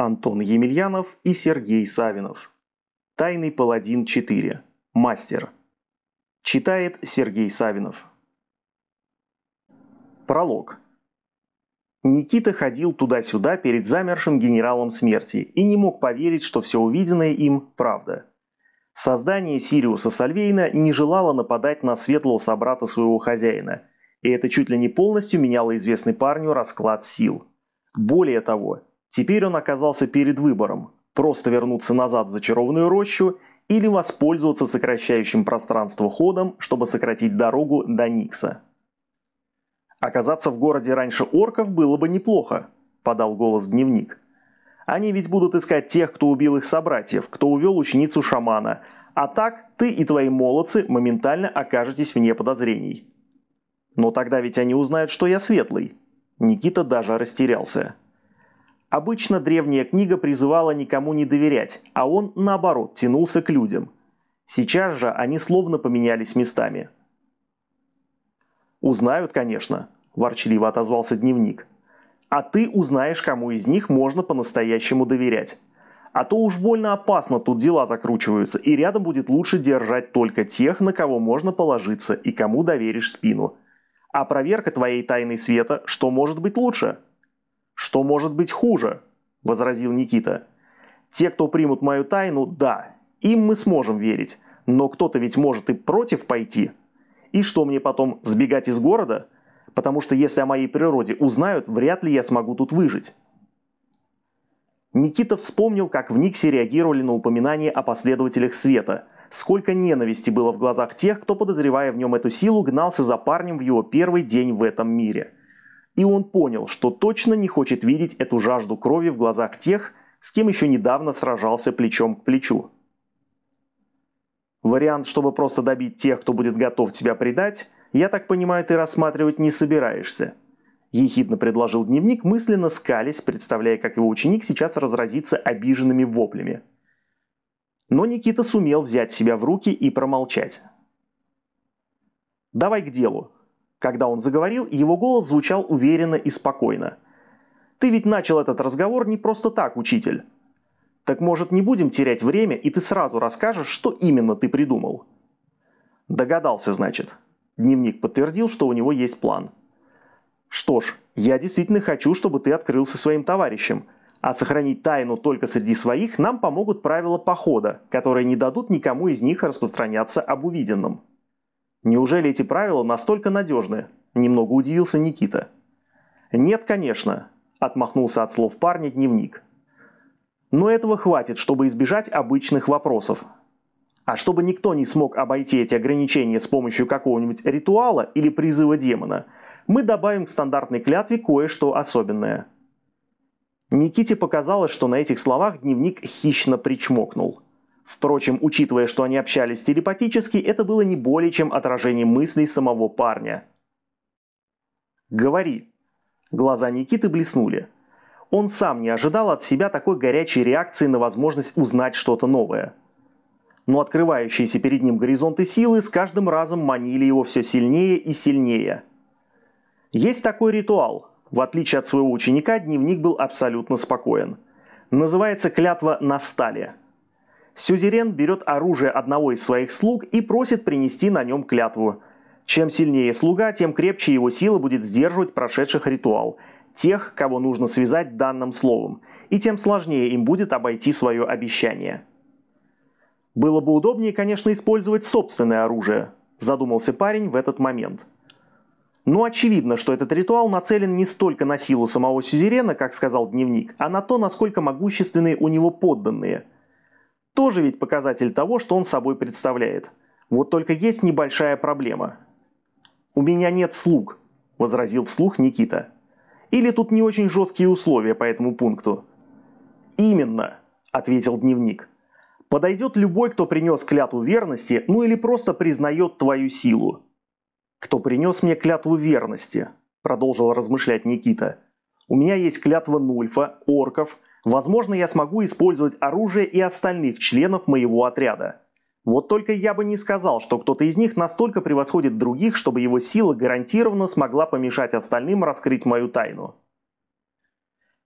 Антон Емельянов и Сергей Савинов. Тайный паладин 4. Мастер. Читает Сергей Савинов. Пролог. Никита ходил туда-сюда перед замершим генералом смерти и не мог поверить, что все увиденное им – правда. Создание Сириуса Сальвейна не желало нападать на светлого собрата своего хозяина, и это чуть ли не полностью меняло известный парню расклад сил. Более того, теперь он оказался перед выбором – просто вернуться назад в зачарованную рощу или воспользоваться сокращающим пространство ходом, чтобы сократить дорогу до Никса. «Оказаться в городе раньше орков было бы неплохо», – подал голос дневник. «Они ведь будут искать тех, кто убил их собратьев, кто увел ученицу шамана, а так ты и твои молодцы моментально окажетесь вне подозрений». «Но тогда ведь они узнают, что я светлый». Никита даже растерялся. Обычно древняя книга призывала никому не доверять, а он, наоборот, тянулся к людям. Сейчас же они словно поменялись местами – «Узнают, конечно», – ворчливо отозвался дневник. «А ты узнаешь, кому из них можно по-настоящему доверять. А то уж больно опасно тут дела закручиваются, и рядом будет лучше держать только тех, на кого можно положиться и кому доверишь спину. А проверка твоей тайны света, что может быть лучше?» «Что может быть хуже?» – возразил Никита. «Те, кто примут мою тайну, да, им мы сможем верить, но кто-то ведь может и против пойти». И что мне потом, сбегать из города? Потому что если о моей природе узнают, вряд ли я смогу тут выжить. Никита вспомнил, как в Никсе реагировали на упоминание о последователях света. Сколько ненависти было в глазах тех, кто, подозревая в нем эту силу, гнался за парнем в его первый день в этом мире. И он понял, что точно не хочет видеть эту жажду крови в глазах тех, с кем еще недавно сражался плечом к плечу. Вариант, чтобы просто добить тех, кто будет готов тебя предать, я так понимаю, ты рассматривать не собираешься. Ехидно предложил дневник, мысленно скались, представляя, как его ученик сейчас разразится обиженными воплями. Но Никита сумел взять себя в руки и промолчать. «Давай к делу». Когда он заговорил, его голос звучал уверенно и спокойно. «Ты ведь начал этот разговор не просто так, учитель. Так может не будем терять время, и ты сразу расскажешь, что именно ты придумал?» «Догадался, значит». Дневник подтвердил, что у него есть план. «Что ж, я действительно хочу, чтобы ты открылся своим товарищам, а сохранить тайну только среди своих нам помогут правила похода, которые не дадут никому из них распространяться об увиденном». «Неужели эти правила настолько надежны?» – немного удивился Никита. «Нет, конечно», – отмахнулся от слов парня дневник. Но этого хватит, чтобы избежать обычных вопросов. А чтобы никто не смог обойти эти ограничения с помощью какого-нибудь ритуала или призыва демона, мы добавим к стандартной клятве кое-что особенное. Никите показалось, что на этих словах дневник хищно причмокнул. Впрочем, учитывая, что они общались телепатически, это было не более чем отражение мыслей самого парня. «Говори». Глаза Никиты блеснули. Он сам не ожидал от себя такой горячей реакции на возможность узнать что-то новое. Но открывающиеся перед ним горизонты силы с каждым разом манили его все сильнее и сильнее. Есть такой ритуал. В отличие от своего ученика, дневник был абсолютно спокоен. Называется клятва на стале. Сюзерен берет оружие одного из своих слуг и просит принести на нем клятву. Чем сильнее слуга, тем крепче его сила будет сдерживать прошедших ритуал – тех, кого нужно связать данным словом, и тем сложнее им будет обойти свое обещание. Было бы удобнее, конечно, использовать собственное оружие, задумался парень в этот момент. Но очевидно, что этот ритуал нацелен не столько на силу самого сюзерена, как сказал дневник, а на то, насколько могущественные у него подданные. Тоже ведь показатель того, что он собой представляет. Вот только есть небольшая проблема. «У меня нет слуг», – возразил вслух Никита. Или тут не очень жесткие условия по этому пункту? Именно, ответил дневник. Подойдет любой, кто принес клятву верности, ну или просто признает твою силу. Кто принес мне клятву верности, продолжил размышлять Никита. У меня есть клятва Нульфа, орков. Возможно, я смогу использовать оружие и остальных членов моего отряда. Вот только я бы не сказал, что кто-то из них настолько превосходит других, чтобы его сила гарантированно смогла помешать остальным раскрыть мою тайну.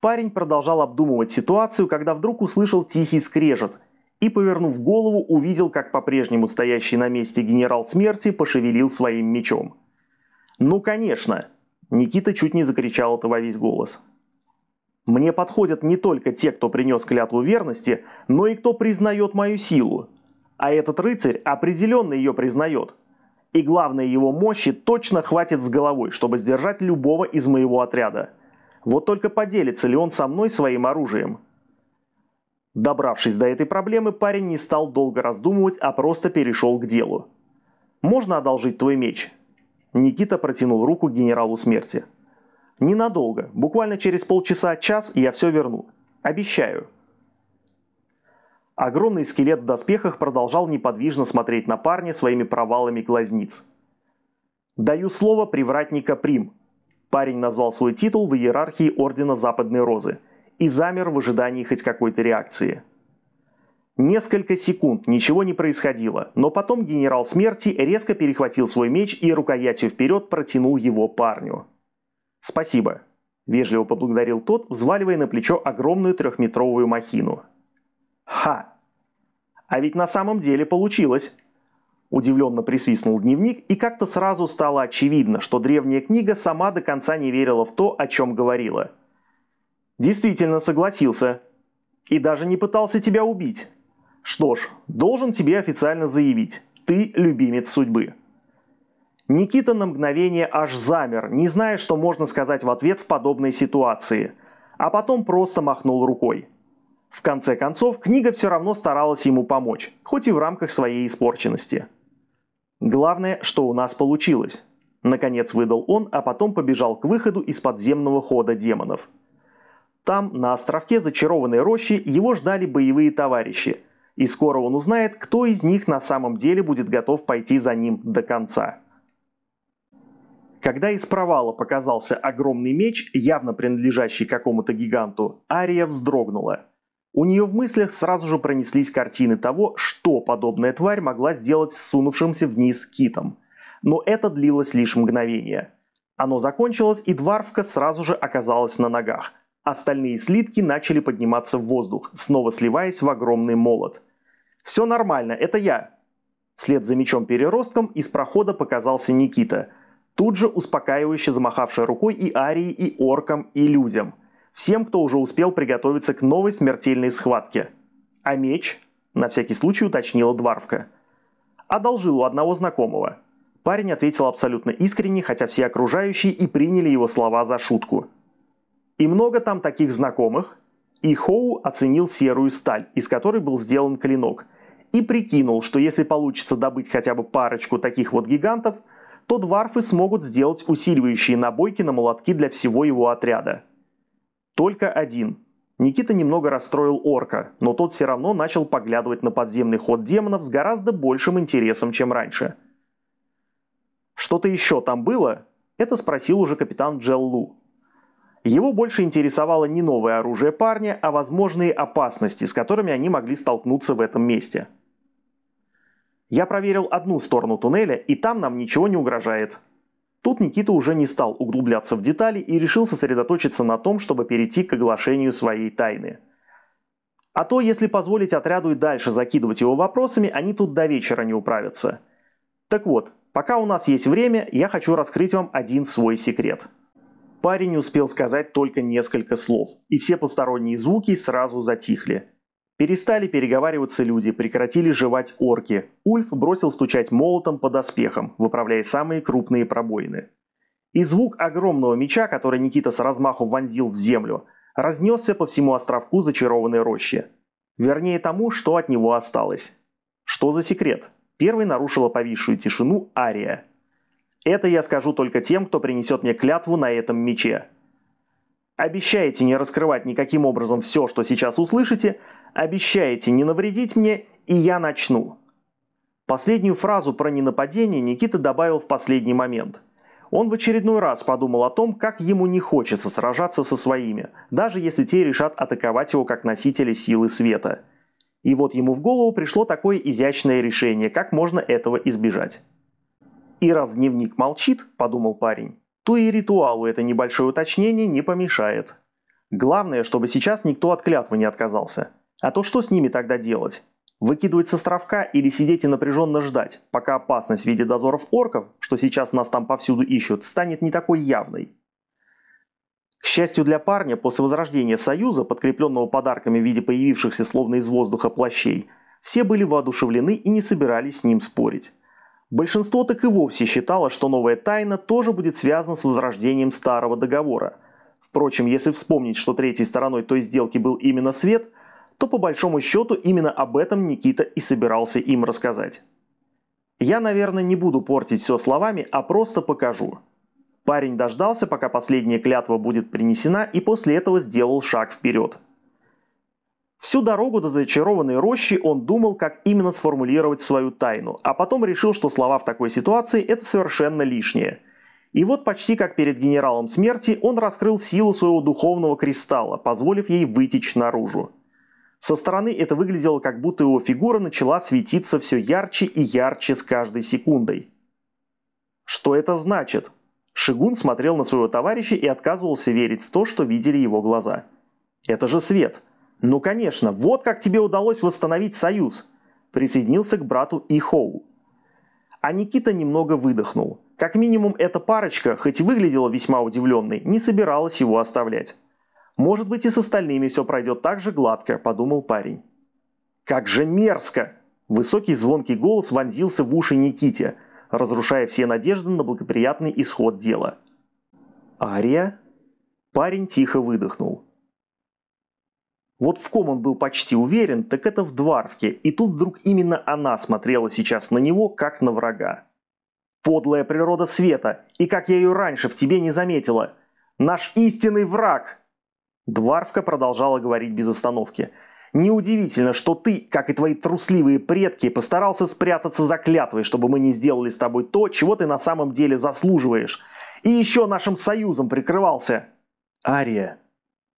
Парень продолжал обдумывать ситуацию, когда вдруг услышал тихий скрежет и, повернув голову, увидел, как по-прежнему стоящий на месте генерал смерти пошевелил своим мечом. «Ну, конечно!» Никита чуть не закричал это весь голос. «Мне подходят не только те, кто принес клятву верности, но и кто признает мою силу. А этот рыцарь определенно ее признает. И главное, его мощи точно хватит с головой, чтобы сдержать любого из моего отряда. Вот только поделится ли он со мной своим оружием? Добравшись до этой проблемы, парень не стал долго раздумывать, а просто перешел к делу. «Можно одолжить твой меч?» Никита протянул руку генералу смерти. «Ненадолго. Буквально через полчаса-час я все верну. Обещаю». Огромный скелет в доспехах продолжал неподвижно смотреть на парня своими провалами глазниц. «Даю слово привратника Прим», Парень назвал свой титул в иерархии Ордена Западной Розы и замер в ожидании хоть какой-то реакции. Несколько секунд ничего не происходило, но потом генерал смерти резко перехватил свой меч и рукоятью вперед протянул его парню. «Спасибо», – вежливо поблагодарил тот, взваливая на плечо огромную трехметровую махину. «Ха! А ведь на самом деле получилось!» Удивленно присвистнул дневник, и как-то сразу стало очевидно, что древняя книга сама до конца не верила в то, о чем говорила. «Действительно согласился. И даже не пытался тебя убить. Что ж, должен тебе официально заявить, ты любимец судьбы». Никита на мгновение аж замер, не зная, что можно сказать в ответ в подобной ситуации, а потом просто махнул рукой. В конце концов, книга все равно старалась ему помочь, хоть и в рамках своей испорченности. Главное, что у нас получилось. Наконец выдал он, а потом побежал к выходу из подземного хода демонов. Там, на островке зачарованной рощи, его ждали боевые товарищи, и скоро он узнает, кто из них на самом деле будет готов пойти за ним до конца. Когда из провала показался огромный меч, явно принадлежащий какому-то гиганту, Ария вздрогнула – у нее в мыслях сразу же пронеслись картины того, что подобная тварь могла сделать с сунувшимся вниз китом. Но это длилось лишь мгновение. Оно закончилось, и Дварфка сразу же оказалась на ногах. Остальные слитки начали подниматься в воздух, снова сливаясь в огромный молот. «Все нормально, это я!» Вслед за мечом-переростком из прохода показался Никита, тут же успокаивающе замахавший рукой и Арии, и оркам, и людям – всем, кто уже успел приготовиться к новой смертельной схватке. А меч, на всякий случай уточнила Дварвка. Одолжил у одного знакомого. Парень ответил абсолютно искренне, хотя все окружающие и приняли его слова за шутку. И много там таких знакомых. И Хоу оценил серую сталь, из которой был сделан клинок, и прикинул, что если получится добыть хотя бы парочку таких вот гигантов, то дварфы смогут сделать усиливающие набойки на молотки для всего его отряда. Только один. Никита немного расстроил орка, но тот все равно начал поглядывать на подземный ход демонов с гораздо большим интересом, чем раньше. «Что-то еще там было?» – это спросил уже капитан Джеллу. Его больше интересовало не новое оружие парня, а возможные опасности, с которыми они могли столкнуться в этом месте. Я проверил одну сторону туннеля, и там нам ничего не угрожает. Тут Никита уже не стал углубляться в детали и решил сосредоточиться на том, чтобы перейти к оглашению своей тайны. А то, если позволить отряду и дальше закидывать его вопросами, они тут до вечера не управятся. Так вот, пока у нас есть время, я хочу раскрыть вам один свой секрет. Парень успел сказать только несколько слов, и все посторонние звуки сразу затихли. Перестали переговариваться люди, прекратили жевать орки. Ульф бросил стучать молотом по доспехам, выправляя самые крупные пробоины. И звук огромного меча, который Никита с размаху вонзил в землю, разнесся по всему островку зачарованной рощи. Вернее тому, что от него осталось. Что за секрет? Первый нарушила повисшую тишину Ария. Это я скажу только тем, кто принесет мне клятву на этом мече. Обещаете не раскрывать никаким образом все, что сейчас услышите, Обещаете не навредить мне, и я начну». Последнюю фразу про ненападение Никита добавил в последний момент. Он в очередной раз подумал о том, как ему не хочется сражаться со своими, даже если те решат атаковать его как носители силы света. И вот ему в голову пришло такое изящное решение, как можно этого избежать. «И раз дневник молчит», – подумал парень, – то и ритуалу это небольшое уточнение не помешает. Главное, чтобы сейчас никто от клятвы не отказался. А то что с ними тогда делать? Выкидывать с островка или сидеть и напряженно ждать, пока опасность в виде дозоров орков, что сейчас нас там повсюду ищут, станет не такой явной? К счастью для парня, после возрождения Союза, подкрепленного подарками в виде появившихся словно из воздуха плащей, все были воодушевлены и не собирались с ним спорить. Большинство так и вовсе считало, что новая тайна тоже будет связана с возрождением старого договора. Впрочем, если вспомнить, что третьей стороной той сделки был именно свет, то по большому счету именно об этом Никита и собирался им рассказать. Я, наверное, не буду портить все словами, а просто покажу. Парень дождался, пока последняя клятва будет принесена, и после этого сделал шаг вперед. Всю дорогу до зачарованной рощи он думал, как именно сформулировать свою тайну, а потом решил, что слова в такой ситуации – это совершенно лишнее. И вот почти как перед генералом смерти он раскрыл силу своего духовного кристалла, позволив ей вытечь наружу. Со стороны это выглядело, как будто его фигура начала светиться все ярче и ярче с каждой секундой. Что это значит? Шигун смотрел на своего товарища и отказывался верить в то, что видели его глаза. «Это же свет!» «Ну конечно, вот как тебе удалось восстановить союз!» Присоединился к брату Ихоу. А Никита немного выдохнул. Как минимум эта парочка, хоть и выглядела весьма удивленной, не собиралась его оставлять. «Может быть и с остальными все пройдет так же гладко», – подумал парень. «Как же мерзко!» Высокий звонкий голос вонзился в уши Никите – разрушая все надежды на благоприятный исход дела. «Ария?» Парень тихо выдохнул. Вот в ком он был почти уверен, так это в Дварвке, и тут вдруг именно она смотрела сейчас на него, как на врага. «Подлая природа света, и как я ее раньше в тебе не заметила! Наш истинный враг!» Дварвка продолжала говорить без остановки – Неудивительно, что ты, как и твои трусливые предки, постарался спрятаться за клятвой, чтобы мы не сделали с тобой то, чего ты на самом деле заслуживаешь. И еще нашим союзом прикрывался. Ария.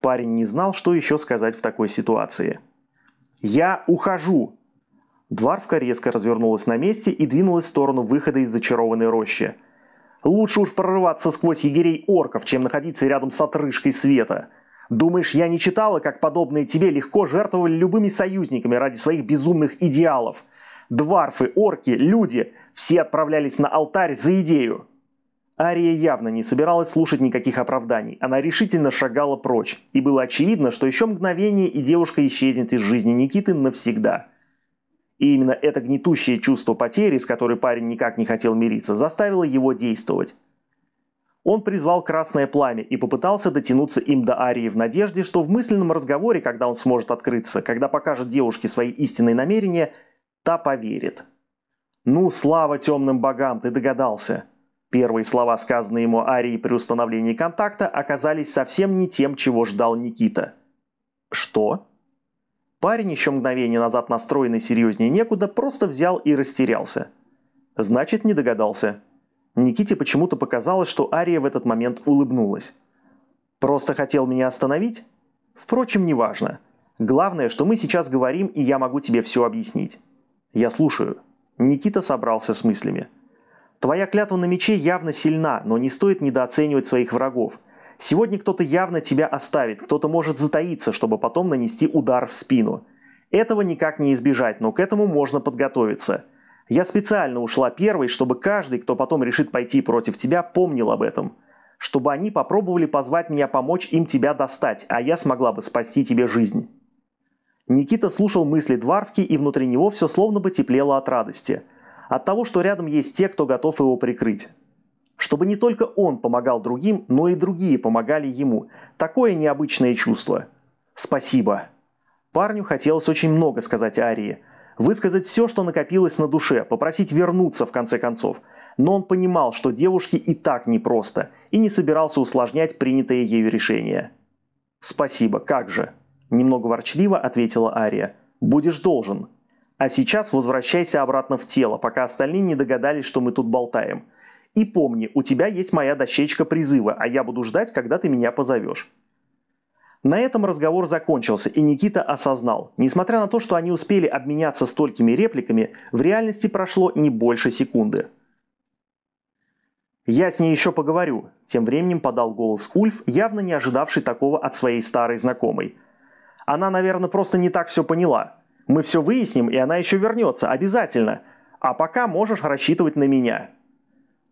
Парень не знал, что еще сказать в такой ситуации. «Я ухожу!» Дварфка резко развернулась на месте и двинулась в сторону выхода из зачарованной рощи. «Лучше уж прорываться сквозь егерей орков, чем находиться рядом с отрыжкой света!» Думаешь, я не читала, как подобные тебе легко жертвовали любыми союзниками ради своих безумных идеалов? Дварфы, орки, люди – все отправлялись на алтарь за идею. Ария явно не собиралась слушать никаких оправданий. Она решительно шагала прочь. И было очевидно, что еще мгновение и девушка исчезнет из жизни Никиты навсегда. И именно это гнетущее чувство потери, с которой парень никак не хотел мириться, заставило его действовать. Он призвал красное пламя и попытался дотянуться им до Арии в надежде, что в мысленном разговоре, когда он сможет открыться, когда покажет девушке свои истинные намерения, та поверит. «Ну, слава темным богам, ты догадался!» Первые слова, сказанные ему Арии при установлении контакта, оказались совсем не тем, чего ждал Никита. «Что?» Парень, еще мгновение назад настроенный серьезнее некуда, просто взял и растерялся. «Значит, не догадался». Никите почему-то показалось, что Ария в этот момент улыбнулась. «Просто хотел меня остановить? Впрочем, неважно. Главное, что мы сейчас говорим, и я могу тебе все объяснить. Я слушаю». Никита собрался с мыслями. «Твоя клятва на мече явно сильна, но не стоит недооценивать своих врагов. Сегодня кто-то явно тебя оставит, кто-то может затаиться, чтобы потом нанести удар в спину. Этого никак не избежать, но к этому можно подготовиться. Я специально ушла первой, чтобы каждый, кто потом решит пойти против тебя, помнил об этом. Чтобы они попробовали позвать меня помочь им тебя достать, а я смогла бы спасти тебе жизнь». Никита слушал мысли Дварвки, и внутри него все словно бы теплело от радости. От того, что рядом есть те, кто готов его прикрыть. Чтобы не только он помогал другим, но и другие помогали ему. Такое необычное чувство. «Спасибо». Парню хотелось очень много сказать Арии – Высказать все, что накопилось на душе, попросить вернуться в конце концов. Но он понимал, что девушке и так непросто, и не собирался усложнять принятое ею решение. «Спасибо, как же?» – немного ворчливо ответила Ария. «Будешь должен. А сейчас возвращайся обратно в тело, пока остальные не догадались, что мы тут болтаем. И помни, у тебя есть моя дощечка призыва, а я буду ждать, когда ты меня позовешь». На этом разговор закончился, и Никита осознал, несмотря на то, что они успели обменяться столькими репликами, в реальности прошло не больше секунды. «Я с ней еще поговорю», – тем временем подал голос Ульф, явно не ожидавший такого от своей старой знакомой. «Она, наверное, просто не так все поняла. Мы все выясним, и она еще вернется, обязательно. А пока можешь рассчитывать на меня».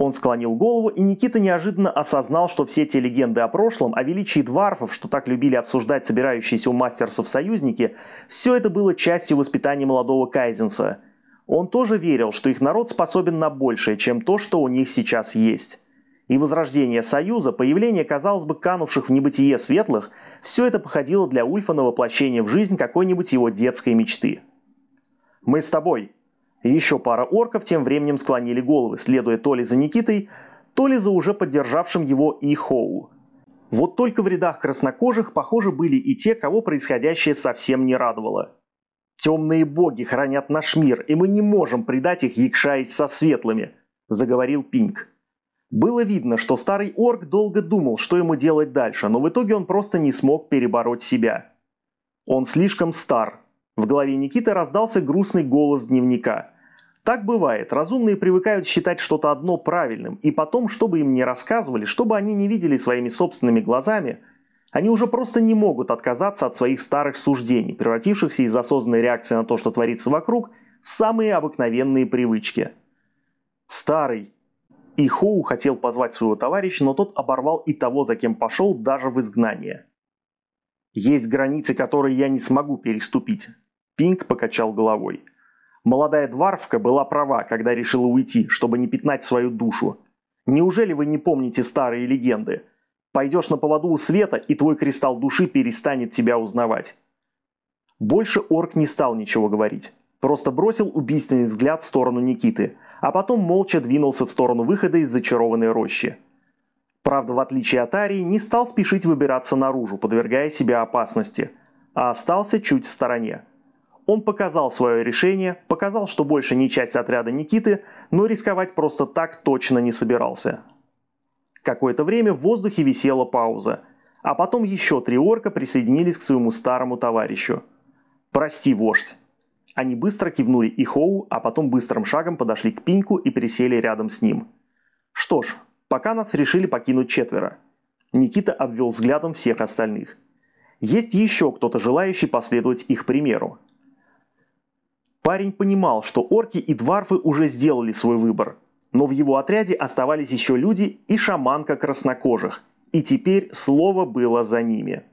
Он склонил голову, и Никита неожиданно осознал, что все те легенды о прошлом, о величии дварфов, что так любили обсуждать собирающиеся у мастерсов союзники, все это было частью воспитания молодого Кайзенса – он тоже верил, что их народ способен на большее, чем то, что у них сейчас есть. И возрождение Союза, появление, казалось бы, канувших в небытие светлых, все это походило для Ульфа на воплощение в жизнь какой-нибудь его детской мечты. «Мы с тобой!» Еще пара орков тем временем склонили головы, следуя то ли за Никитой, то ли за уже поддержавшим его Ихоу. Вот только в рядах краснокожих, похоже, были и те, кого происходящее совсем не радовало – «Темные боги хранят наш мир, и мы не можем предать их, якшаясь со светлыми», – заговорил Пинк. Было видно, что старый орк долго думал, что ему делать дальше, но в итоге он просто не смог перебороть себя. Он слишком стар. В голове Никиты раздался грустный голос дневника. Так бывает, разумные привыкают считать что-то одно правильным, и потом, чтобы им не рассказывали, чтобы они не видели своими собственными глазами – они уже просто не могут отказаться от своих старых суждений, превратившихся из осознанной реакции на то, что творится вокруг, в самые обыкновенные привычки. Старый. И Хоу хотел позвать своего товарища, но тот оборвал и того, за кем пошел, даже в изгнание. «Есть границы, которые я не смогу переступить», – Пинк покачал головой. «Молодая дварфка была права, когда решила уйти, чтобы не пятнать свою душу. Неужели вы не помните старые легенды? Пойдешь на поводу у света, и твой кристалл души перестанет тебя узнавать. Больше орк не стал ничего говорить. Просто бросил убийственный взгляд в сторону Никиты, а потом молча двинулся в сторону выхода из зачарованной рощи. Правда, в отличие от Арии, не стал спешить выбираться наружу, подвергая себя опасности, а остался чуть в стороне. Он показал свое решение, показал, что больше не часть отряда Никиты, но рисковать просто так точно не собирался. Какое-то время в воздухе висела пауза, а потом еще три орка присоединились к своему старому товарищу. «Прости, вождь». Они быстро кивнули и Хоу, а потом быстрым шагом подошли к Пиньку и присели рядом с ним. Что ж, пока нас решили покинуть четверо. Никита обвел взглядом всех остальных. Есть еще кто-то желающий последовать их примеру. Парень понимал, что орки и дварфы уже сделали свой выбор – но в его отряде оставались еще люди и шаманка краснокожих, и теперь слово было за ними.